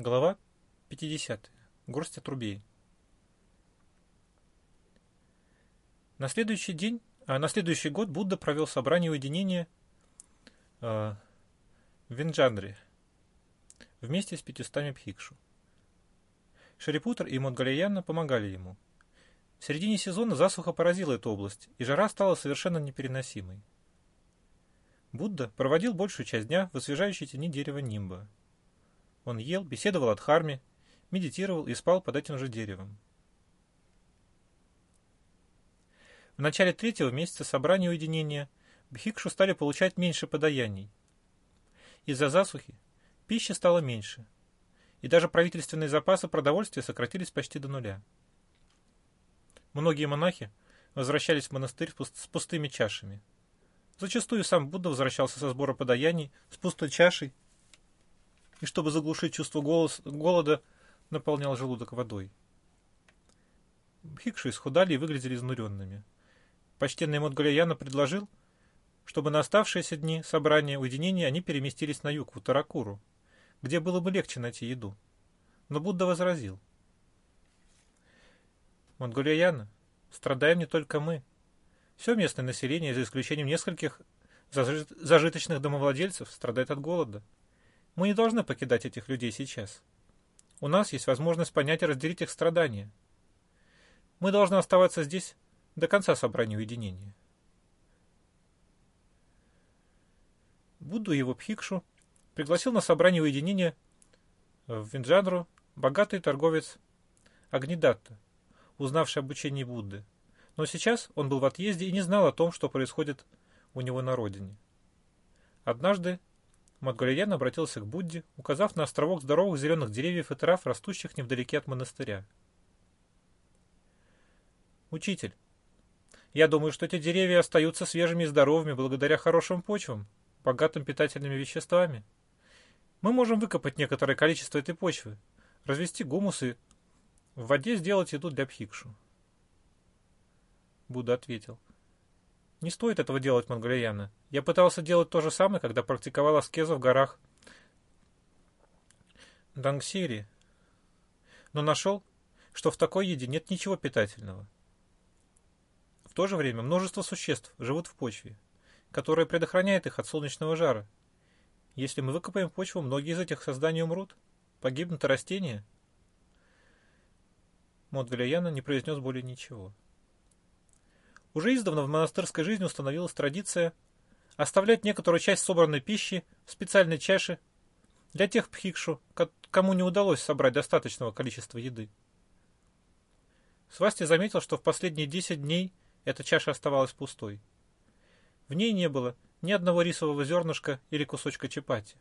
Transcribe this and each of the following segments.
Глава 50. Горсть отрубей. На следующий день, а на следующий год Будда провел собрание уединения э, в Винджандре вместе с пятистами пхикшу. Шарипутр и Модгалияна помогали ему. В середине сезона засуха поразила эту область, и жара стала совершенно непереносимой. Будда проводил большую часть дня в освежающей тени дерева нимба. Он ел, беседовал о Дхарме, медитировал и спал под этим же деревом. В начале третьего месяца собрания уединения бхикшу стали получать меньше подаяний. Из-за засухи пищи стало меньше, и даже правительственные запасы продовольствия сократились почти до нуля. Многие монахи возвращались в монастырь с пустыми чашами. Зачастую сам Будда возвращался со сбора подаяний с пустой чашей и, чтобы заглушить чувство голос, голода, наполнял желудок водой. Бхикши исхудали и выглядели изнуренными. Почтенный Модгалияна предложил, чтобы на оставшиеся дни собрания уединения они переместились на юг, в Утаракуру, где было бы легче найти еду. Но Будда возразил. Монголияна, страдаем не только мы. Все местное население, за исключением нескольких зажиточных домовладельцев, страдает от голода. Мы не должны покидать этих людей сейчас. У нас есть возможность понять и разделить их страдания. Мы должны оставаться здесь до конца собрания уединения. Будду его Пхикшу пригласил на собрание уединения в Винджанру богатый торговец Агнидатта, узнавший об учении Будды. Но сейчас он был в отъезде и не знал о том, что происходит у него на родине. Однажды Мадгалиян обратился к Будде, указав на островок здоровых зеленых деревьев и трав, растущих невдалеке от монастыря. «Учитель, я думаю, что эти деревья остаются свежими и здоровыми благодаря хорошим почвам, богатым питательными веществами. Мы можем выкопать некоторое количество этой почвы, развести гумус и в воде сделать еду для пхикшу. Будда ответил. Не стоит этого делать, Монголияна. Я пытался делать то же самое, когда практиковал аскезу в горах Дангсири, но нашел, что в такой еде нет ничего питательного. В то же время множество существ живут в почве, которая предохраняет их от солнечного жара. Если мы выкопаем почву, многие из этих созданий умрут, погибнут растения. Модгалияна не произнес более ничего. Уже издавна в монастырской жизни установилась традиция оставлять некоторую часть собранной пищи в специальной чаше для тех пхикшу, кому не удалось собрать достаточного количества еды. Свасти заметил, что в последние 10 дней эта чаша оставалась пустой. В ней не было ни одного рисового зернышка или кусочка чапати.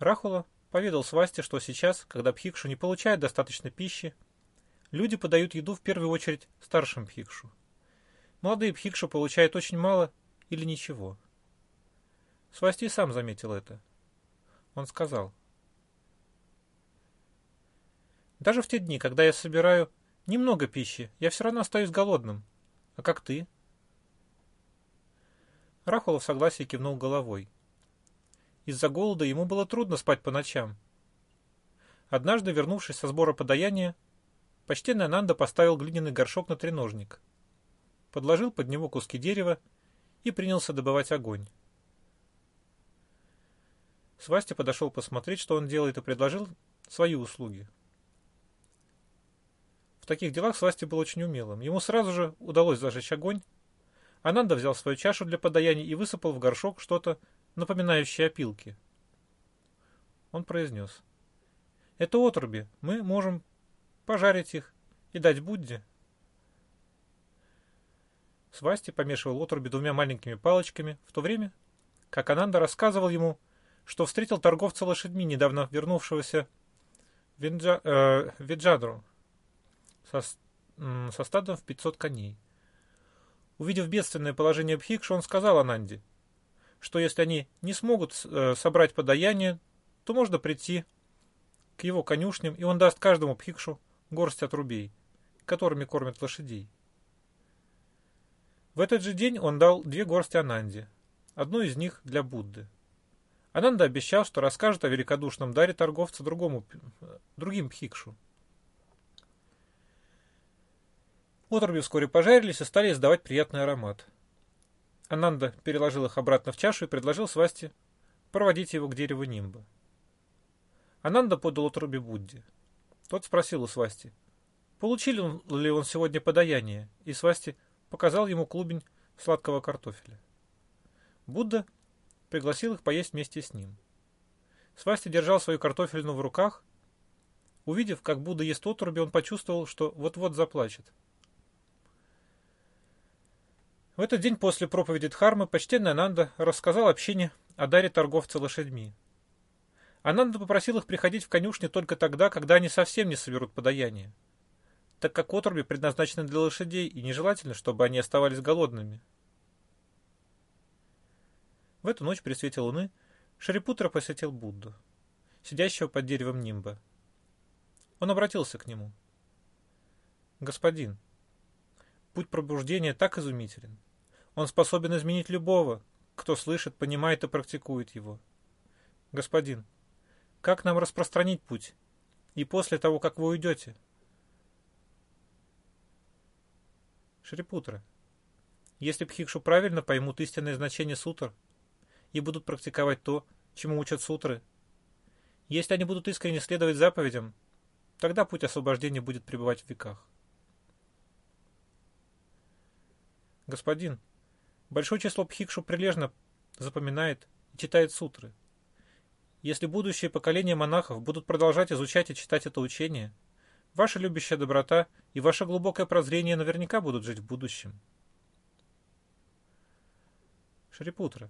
Рахула поведал Свасте, что сейчас, когда Пхикшу не получает достаточно пищи, люди подают еду в первую очередь старшим Пхикшу. Молодые Пхикшу получают очень мало или ничего. Свасти сам заметил это. Он сказал, «Даже в те дни, когда я собираю немного пищи, я все равно остаюсь голодным. А как ты?» Рахула в согласии кивнул головой. Из-за голода ему было трудно спать по ночам. Однажды, вернувшись со сбора подаяния, почтенный Ананда поставил глиняный горшок на треножник, подложил под него куски дерева и принялся добывать огонь. Свасти подошел посмотреть, что он делает, и предложил свои услуги. В таких делах Свасти был очень умелым. Ему сразу же удалось зажечь огонь. Ананда взял свою чашу для подаяния и высыпал в горшок что-то напоминающие опилки. Он произнес. Это отруби. Мы можем пожарить их и дать Будде. Свасти помешивал отруби двумя маленькими палочками, в то время, как Ананда рассказывал ему, что встретил торговца лошадьми, недавно вернувшегося в Винджа, э, Виджадру со, со стадом в 500 коней. Увидев бедственное положение Бхикшу, он сказал Ананде, что если они не смогут э, собрать подаяние, то можно прийти к его конюшням, и он даст каждому пхикшу горсть отрубей, которыми кормят лошадей. В этот же день он дал две горсти Ананде, одну из них для Будды. Ананда обещал, что расскажет о великодушном даре торговца другому, другим пхикшу. Отруби вскоре пожарились и стали издавать приятный аромат. Ананда переложил их обратно в чашу и предложил Свасти проводить его к дереву нимба. Ананда подал отруби Будде. Тот спросил у Свасти, получил ли он сегодня подаяние, и Свасти показал ему клубень сладкого картофеля. Будда пригласил их поесть вместе с ним. Свасти держал свою картофельну в руках. Увидев, как Будда ест отруби, он почувствовал, что вот-вот заплачет. В этот день после проповеди Дхармы почтенный Ананда рассказал общине о даре торговца лошадьми. Ананда попросил их приходить в конюшни только тогда, когда они совсем не соберут подаяние, так как отруби предназначены для лошадей и нежелательно, чтобы они оставались голодными. В эту ночь при свете луны Шарипутра посетил Будду, сидящего под деревом нимба. Он обратился к нему. «Господин, путь пробуждения так изумителен. Он способен изменить любого, кто слышит, понимает и практикует его. Господин, как нам распространить путь? И после того, как вы уйдете? Шрипутра. Если Пхикшу правильно поймут истинное значение сутр и будут практиковать то, чему учат сутры, если они будут искренне следовать заповедям, тогда путь освобождения будет пребывать в веках. Господин, большое число Пхикшу прилежно запоминает и читает сутры. Если будущие поколения монахов будут продолжать изучать и читать это учение, ваша любящая доброта и ваше глубокое прозрение наверняка будут жить в будущем. Шрипутра.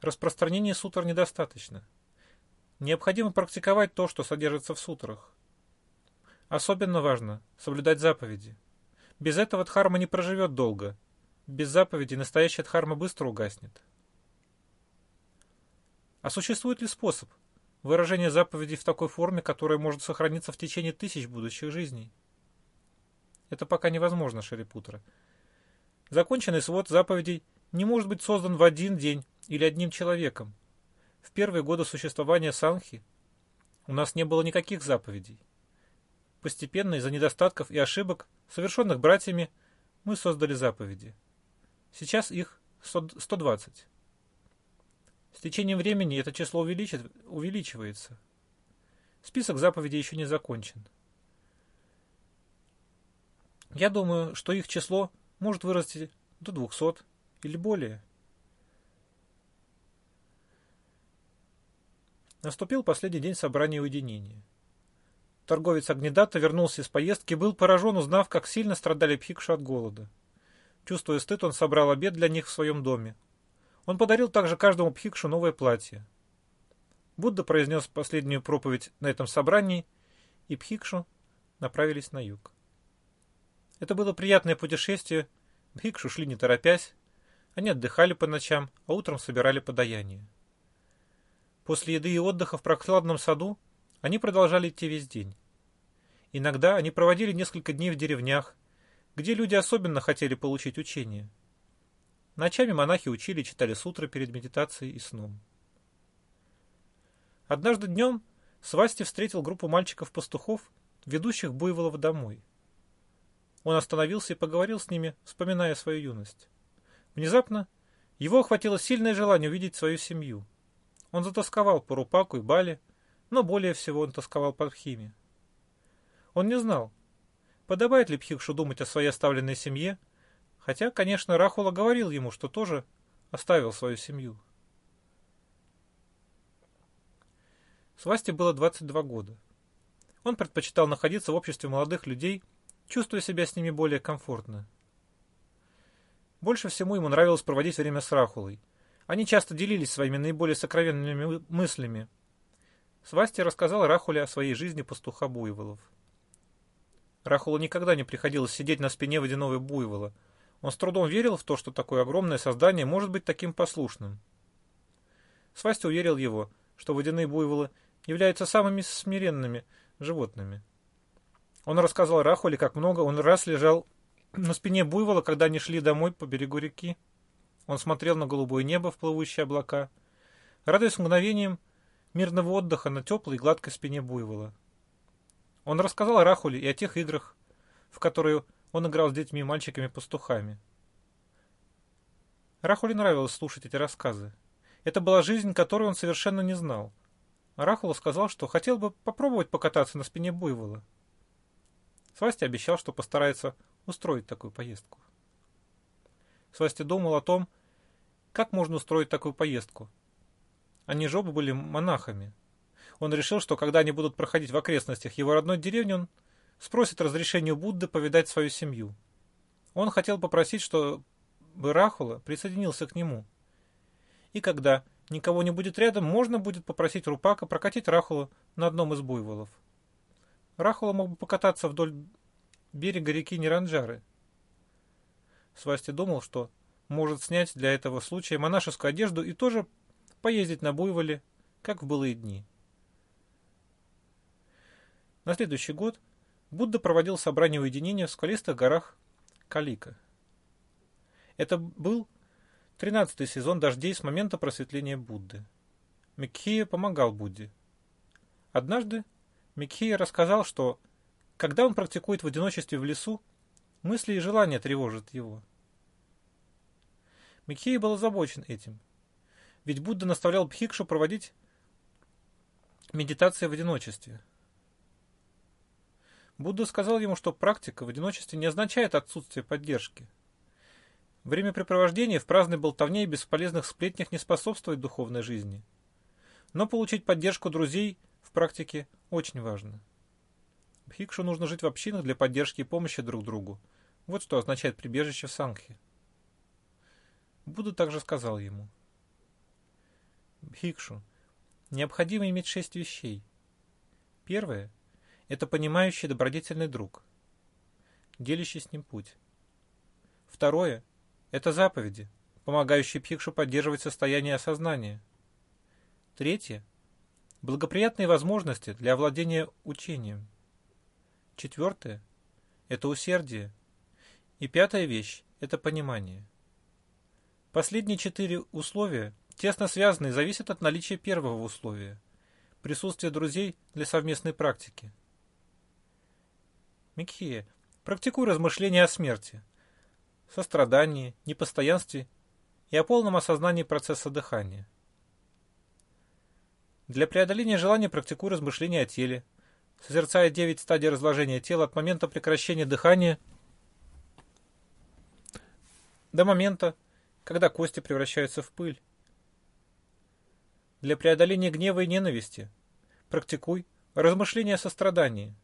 Распространение сутр недостаточно. Необходимо практиковать то, что содержится в сутрах. Особенно важно соблюдать заповеди. Без этого дхарма не проживет долго. Без заповедей настоящая дхарма быстро угаснет. А существует ли способ выражения заповедей в такой форме, которая может сохраниться в течение тысяч будущих жизней? Это пока невозможно, Шерипутра. Законченный свод заповедей не может быть создан в один день или одним человеком. В первые годы существования Санхи у нас не было никаких заповедей. Постепенно из-за недостатков и ошибок, совершенных братьями, мы создали заповеди. Сейчас их 120. С течением времени это число увеличит, увеличивается. Список заповедей еще не закончен. Я думаю, что их число может вырасти до 200 или более. Наступил последний день собрания уединения. Торговец Агнедата вернулся из поездки и был поражен, узнав, как сильно страдали Пхикшу от голода. Чувствуя стыд, он собрал обед для них в своем доме. Он подарил также каждому пхикшу новое платье. Будда произнес последнюю проповедь на этом собрании, и пхикшу направились на юг. Это было приятное путешествие, пхикшу шли не торопясь, они отдыхали по ночам, а утром собирали подаяние. После еды и отдыха в прохладном саду они продолжали идти весь день. Иногда они проводили несколько дней в деревнях, где люди особенно хотели получить учение – Ночами монахи учили и читали сутры перед медитацией и сном. Однажды днем Свасти встретил группу мальчиков-пастухов, ведущих буйволов домой. Он остановился и поговорил с ними, вспоминая свою юность. Внезапно его охватило сильное желание увидеть свою семью. Он затасковал по Рупаку и Бали, но более всего он тосковал по Пхиме. Он не знал, подобает ли Пхикшу думать о своей оставленной семье, Хотя, конечно, Рахула говорил ему, что тоже оставил свою семью. Свасте было 22 года. Он предпочитал находиться в обществе молодых людей, чувствуя себя с ними более комфортно. Больше всего ему нравилось проводить время с Рахулой. Они часто делились своими наиболее сокровенными мыслями. Свасти рассказал Рахуле о своей жизни пастуха буйволов. Рахула никогда не приходилось сидеть на спине водяного буйвола – он с трудом верил в то, что такое огромное создание может быть таким послушным. Свасти уверил его, что водяные буйволы являются самыми смиренными животными. Он рассказал Рахуле, как много он раз лежал на спине буйвола, когда они шли домой по берегу реки. Он смотрел на голубое небо в плывущие облака. радуясь мгновением мирного отдыха на теплой и гладкой спине буйвола. Он рассказал Рахуле и о тех играх, в которые он играл с детьми и мальчиками-пастухами. Рахуле нравилось слушать эти рассказы. Это была жизнь, которую он совершенно не знал. Рахула сказал, что хотел бы попробовать покататься на спине буйвола. Свасти обещал, что постарается устроить такую поездку. Свасти думал о том, как можно устроить такую поездку. Они же оба были монахами. Он решил, что когда они будут проходить в окрестностях его родной деревни, он спросит разрешение у Будды повидать свою семью. Он хотел попросить, чтобы Рахула присоединился к нему. И когда никого не будет рядом, можно будет попросить Рупака прокатить Рахула на одном из буйволов. Рахула мог бы покататься вдоль берега реки Неранджары. Свасти думал, что может снять для этого случая монашескую одежду и тоже поездить на буйволе, как в былые дни. На следующий год Будда проводил собрание уединения в скалистых горах Калика. Это был тринадцатый сезон дождей с момента просветления Будды. Микхия помогал Будде. Однажды Микхия рассказал, что когда он практикует в одиночестве в лесу, мысли и желания тревожат его. Микхия был озабочен этим, ведь Будда наставлял Бхикшу проводить медитации в одиночестве. Будда сказал ему, что практика в одиночестве не означает отсутствие поддержки. Времяпрепровождение в праздной болтовне и бесполезных сплетнях не способствует духовной жизни. Но получить поддержку друзей в практике очень важно. Бхикшу нужно жить в общинах для поддержки и помощи друг другу. Вот что означает прибежище в Сангхе. Будда также сказал ему. Бхикшу, необходимо иметь шесть вещей. Первое – это понимающий добродетельный друг, делящий с ним путь. Второе – это заповеди, помогающие Бхикшу поддерживать состояние осознания. Третье – благоприятные возможности для овладения учением. Четвертое – это усердие. И пятая вещь – это понимание. Последние четыре условия тесно связаны и зависят от наличия первого условия – присутствия друзей для совместной практики. Микхия, практикуй размышления о смерти, сострадании, непостоянстве и о полном осознании процесса дыхания. Для преодоления желания практикуй размышления о теле, созерцая девять стадий разложения тела от момента прекращения дыхания до момента, когда кости превращаются в пыль. Для преодоления гнева и ненависти практикуй размышления о сострадании.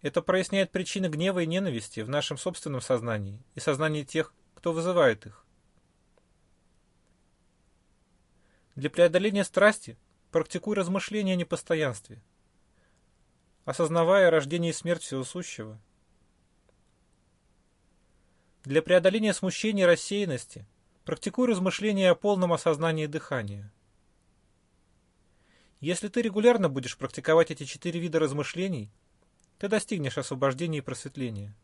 Это проясняет причины гнева и ненависти в нашем собственном сознании и сознании тех, кто вызывает их. Для преодоления страсти практикуй размышления о непостоянстве, осознавая рождение и смерть всего сущего. Для преодоления смущения и рассеянности – Практикуй размышления о полном осознании дыхания. Если ты регулярно будешь практиковать эти четыре вида размышлений, ты достигнешь освобождения и просветления.